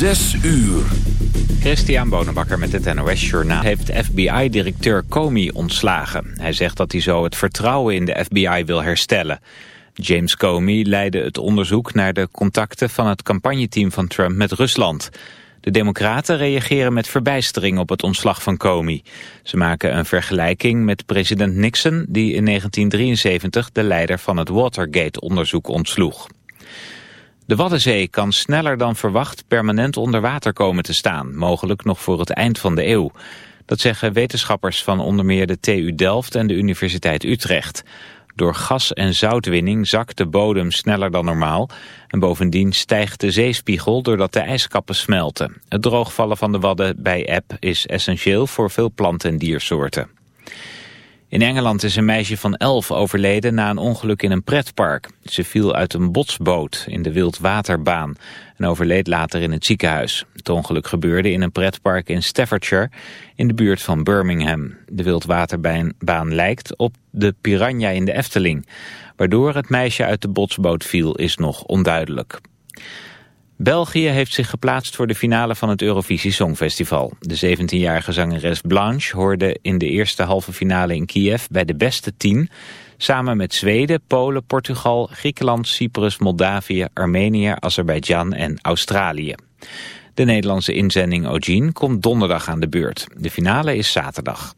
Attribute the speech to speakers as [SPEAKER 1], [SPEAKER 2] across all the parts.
[SPEAKER 1] Zes uur.
[SPEAKER 2] Christian Bonenbakker met het NOS Journaal heeft FBI-directeur Comey ontslagen. Hij zegt dat hij zo het vertrouwen in de FBI wil herstellen. James Comey leidde het onderzoek naar de contacten van het campagneteam van Trump met Rusland. De democraten reageren met verbijstering op het ontslag van Comey. Ze maken een vergelijking met president Nixon die in 1973 de leider van het Watergate-onderzoek ontsloeg. De Waddenzee kan sneller dan verwacht permanent onder water komen te staan, mogelijk nog voor het eind van de eeuw. Dat zeggen wetenschappers van onder meer de TU Delft en de Universiteit Utrecht. Door gas- en zoutwinning zakt de bodem sneller dan normaal. En bovendien stijgt de zeespiegel doordat de ijskappen smelten. Het droogvallen van de Wadden bij eb is essentieel voor veel plant- en diersoorten. In Engeland is een meisje van elf overleden na een ongeluk in een pretpark. Ze viel uit een botsboot in de wildwaterbaan en overleed later in het ziekenhuis. Het ongeluk gebeurde in een pretpark in Staffordshire in de buurt van Birmingham. De wildwaterbaan lijkt op de piranha in de Efteling. Waardoor het meisje uit de botsboot viel is nog onduidelijk. België heeft zich geplaatst voor de finale van het Eurovisie Songfestival. De 17-jarige zangeres Blanche hoorde in de eerste halve finale in Kiev bij de beste tien... samen met Zweden, Polen, Portugal, Griekenland, Cyprus, Moldavië, Armenië, Azerbeidzjan en Australië. De Nederlandse inzending Ogin komt donderdag aan de beurt. De finale is zaterdag.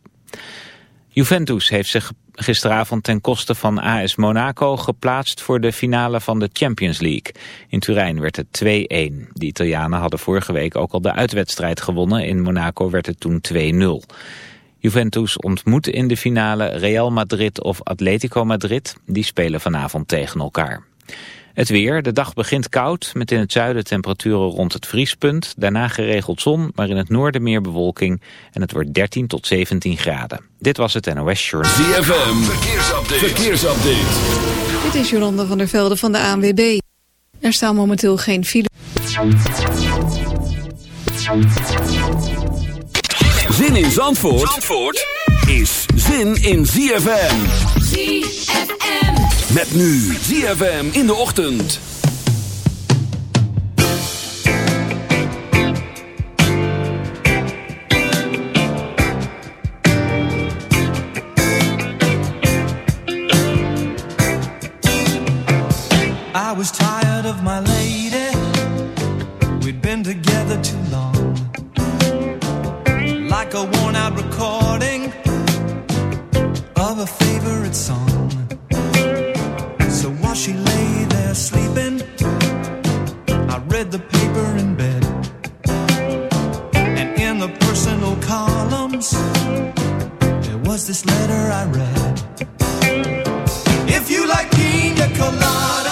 [SPEAKER 2] Juventus heeft zich gisteravond ten koste van AS Monaco geplaatst voor de finale van de Champions League. In Turijn werd het 2-1. De Italianen hadden vorige week ook al de uitwedstrijd gewonnen. In Monaco werd het toen 2-0. Juventus ontmoet in de finale Real Madrid of Atletico Madrid. Die spelen vanavond tegen elkaar. Het weer, de dag begint koud, met in het zuiden temperaturen rond het vriespunt. Daarna geregeld zon, maar in het noorden meer bewolking. En het wordt 13 tot 17 graden. Dit was het NOS Journal.
[SPEAKER 1] ZFM, verkeersupdate. verkeersupdate.
[SPEAKER 3] Dit is Jolanda van der Velde van de ANWB. Er staan momenteel geen file.
[SPEAKER 1] Zin in Zandvoort, Zandvoort is zin in ZFM.
[SPEAKER 4] ZFM.
[SPEAKER 1] Met nu ZFM in de ochtend.
[SPEAKER 5] I was tired of my lady. We'd been together too long. Like a worn out recording of a favorite song. Columns, there was this letter I read. If you like pina coladas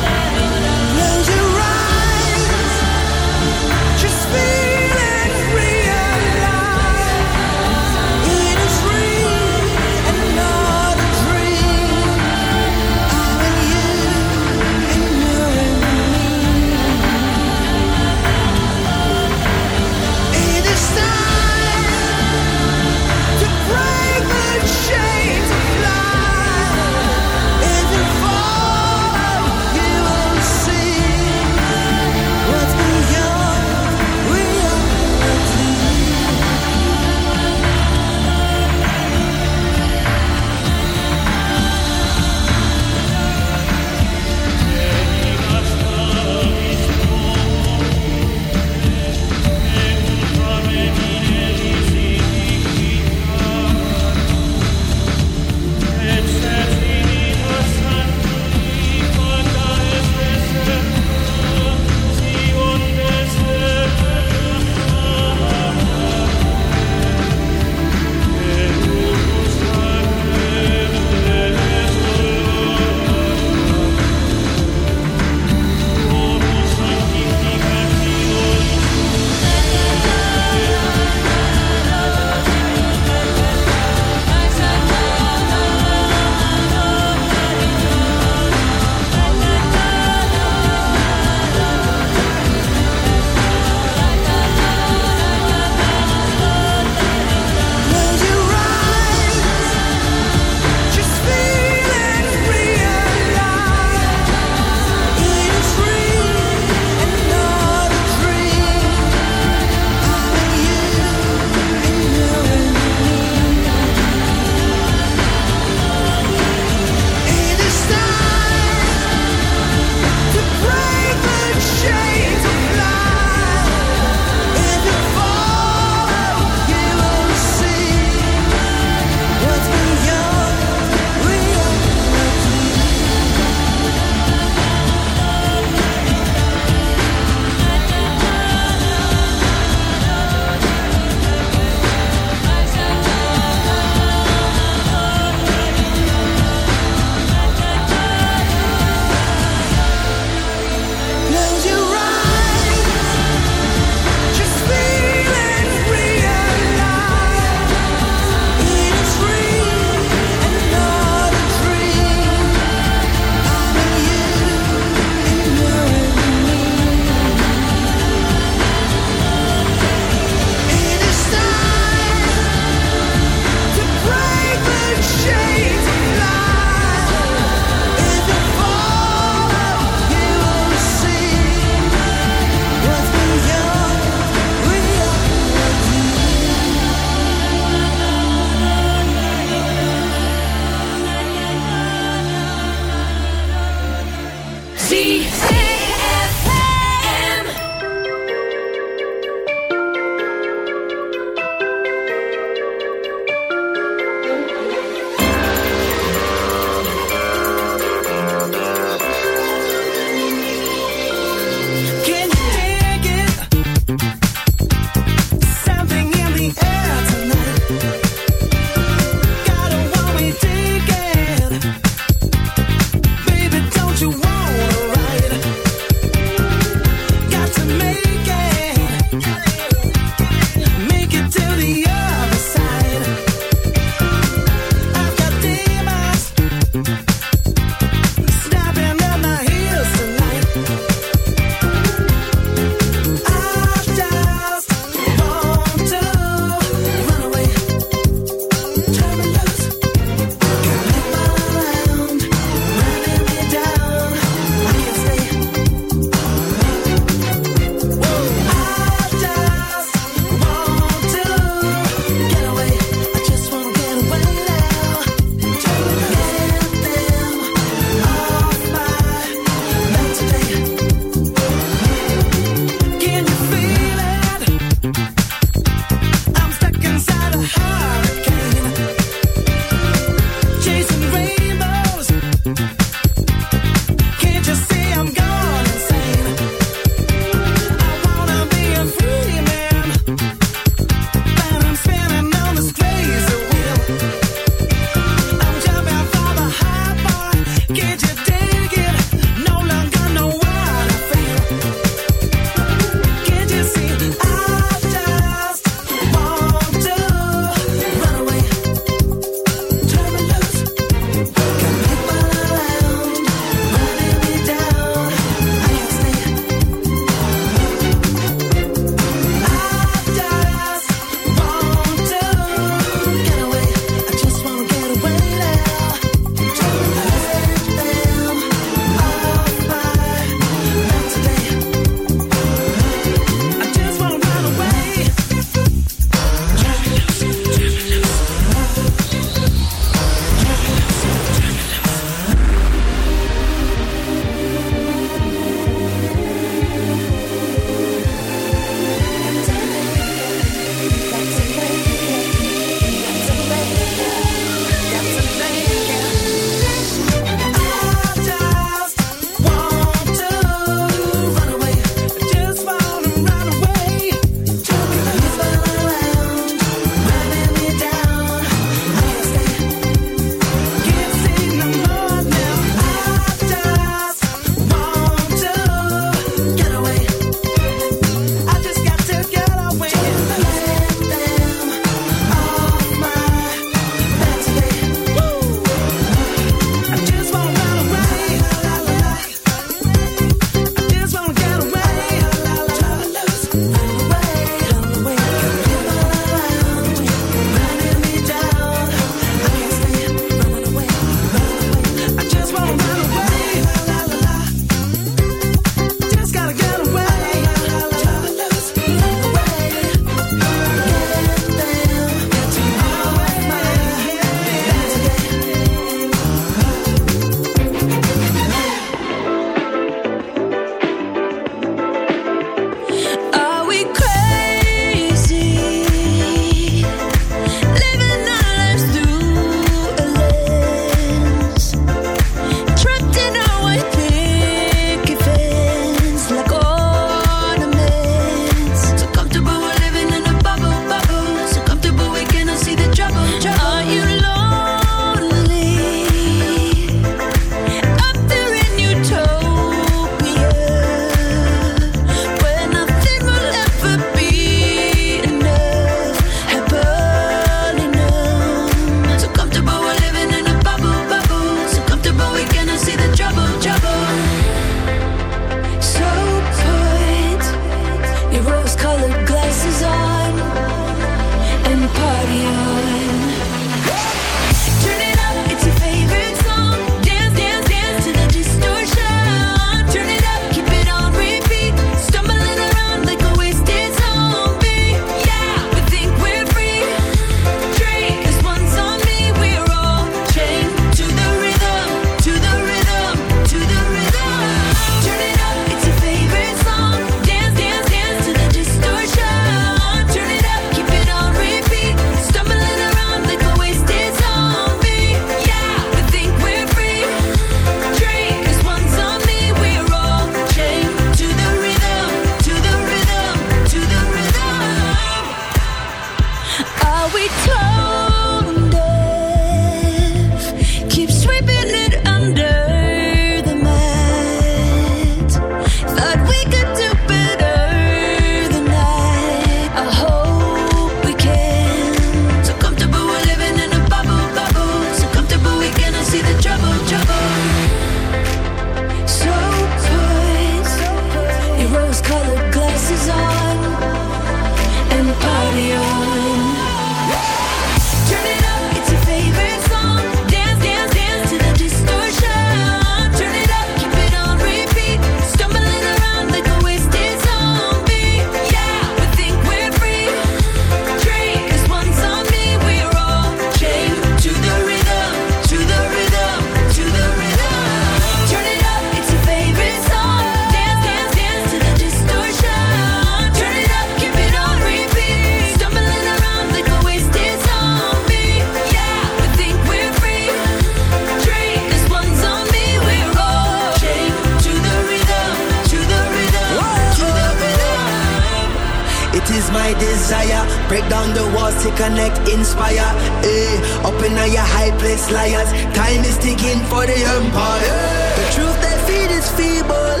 [SPEAKER 6] to
[SPEAKER 4] connect, inspire. Eh, up in your high place, liars. Time is ticking for the empire. Eh. The truth they feed is feeble,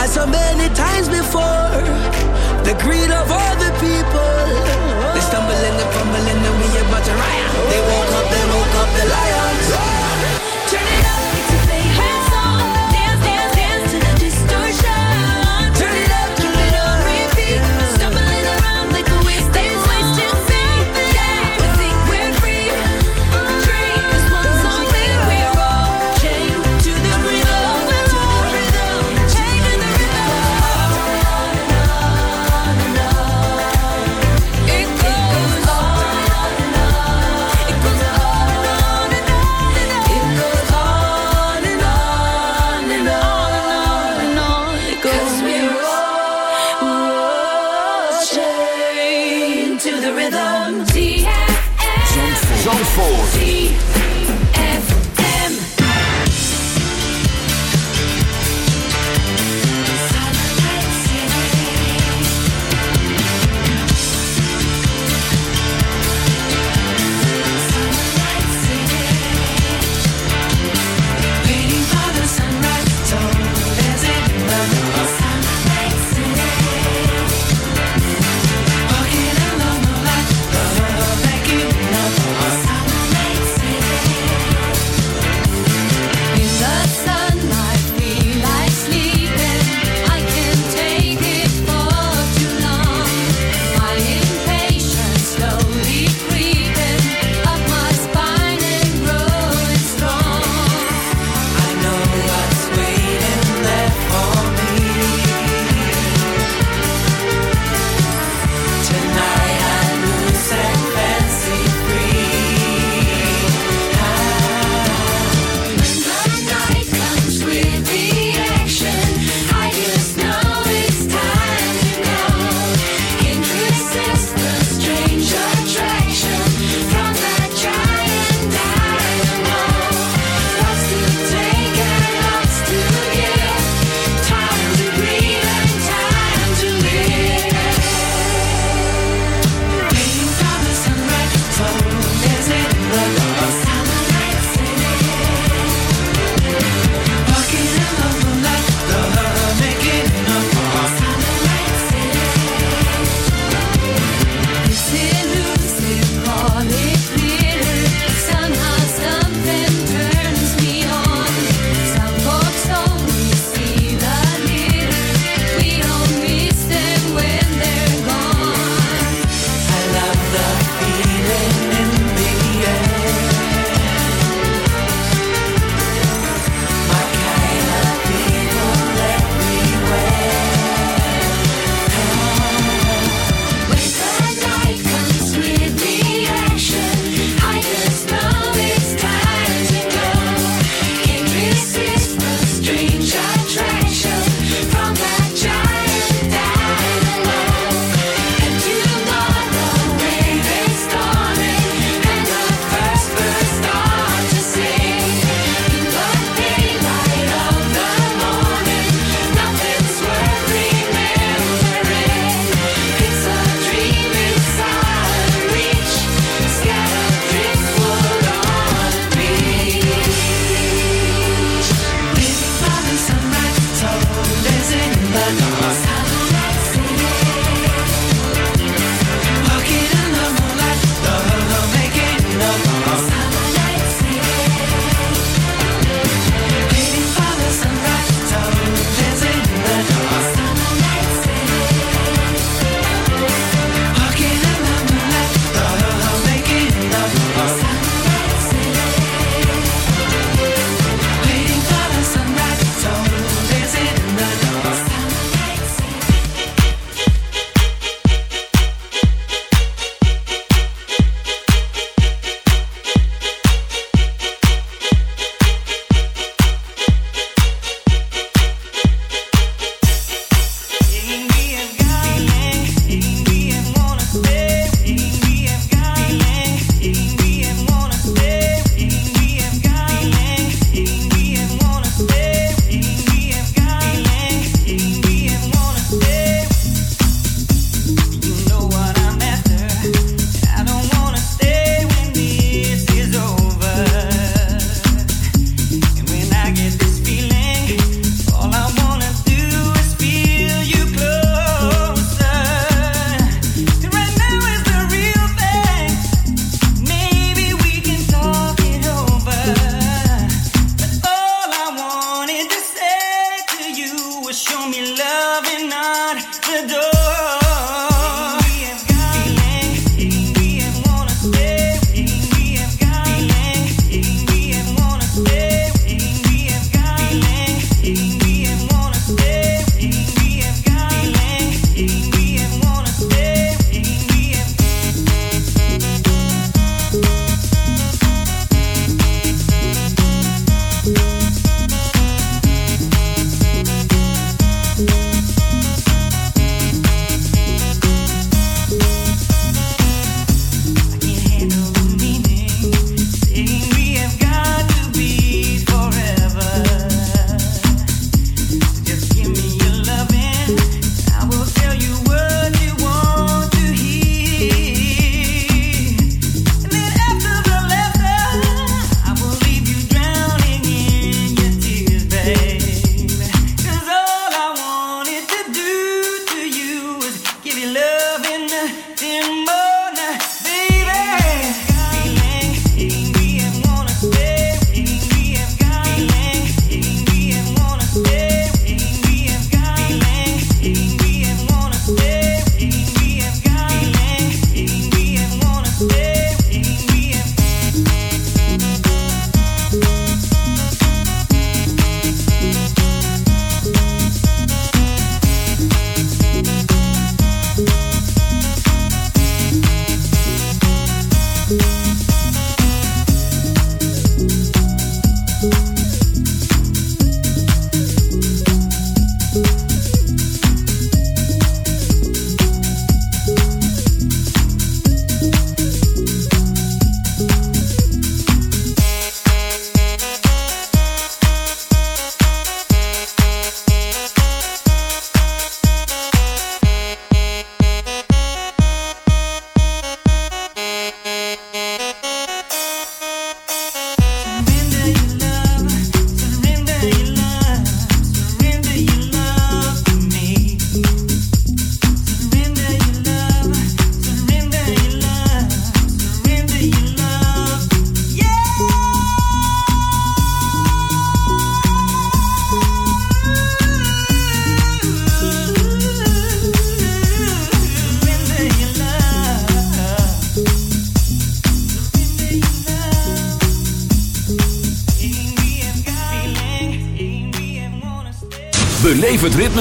[SPEAKER 4] as so many times before. The greed of other people. They stumble and they fumble and we about to riot. They
[SPEAKER 7] won't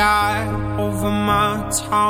[SPEAKER 8] over my tongue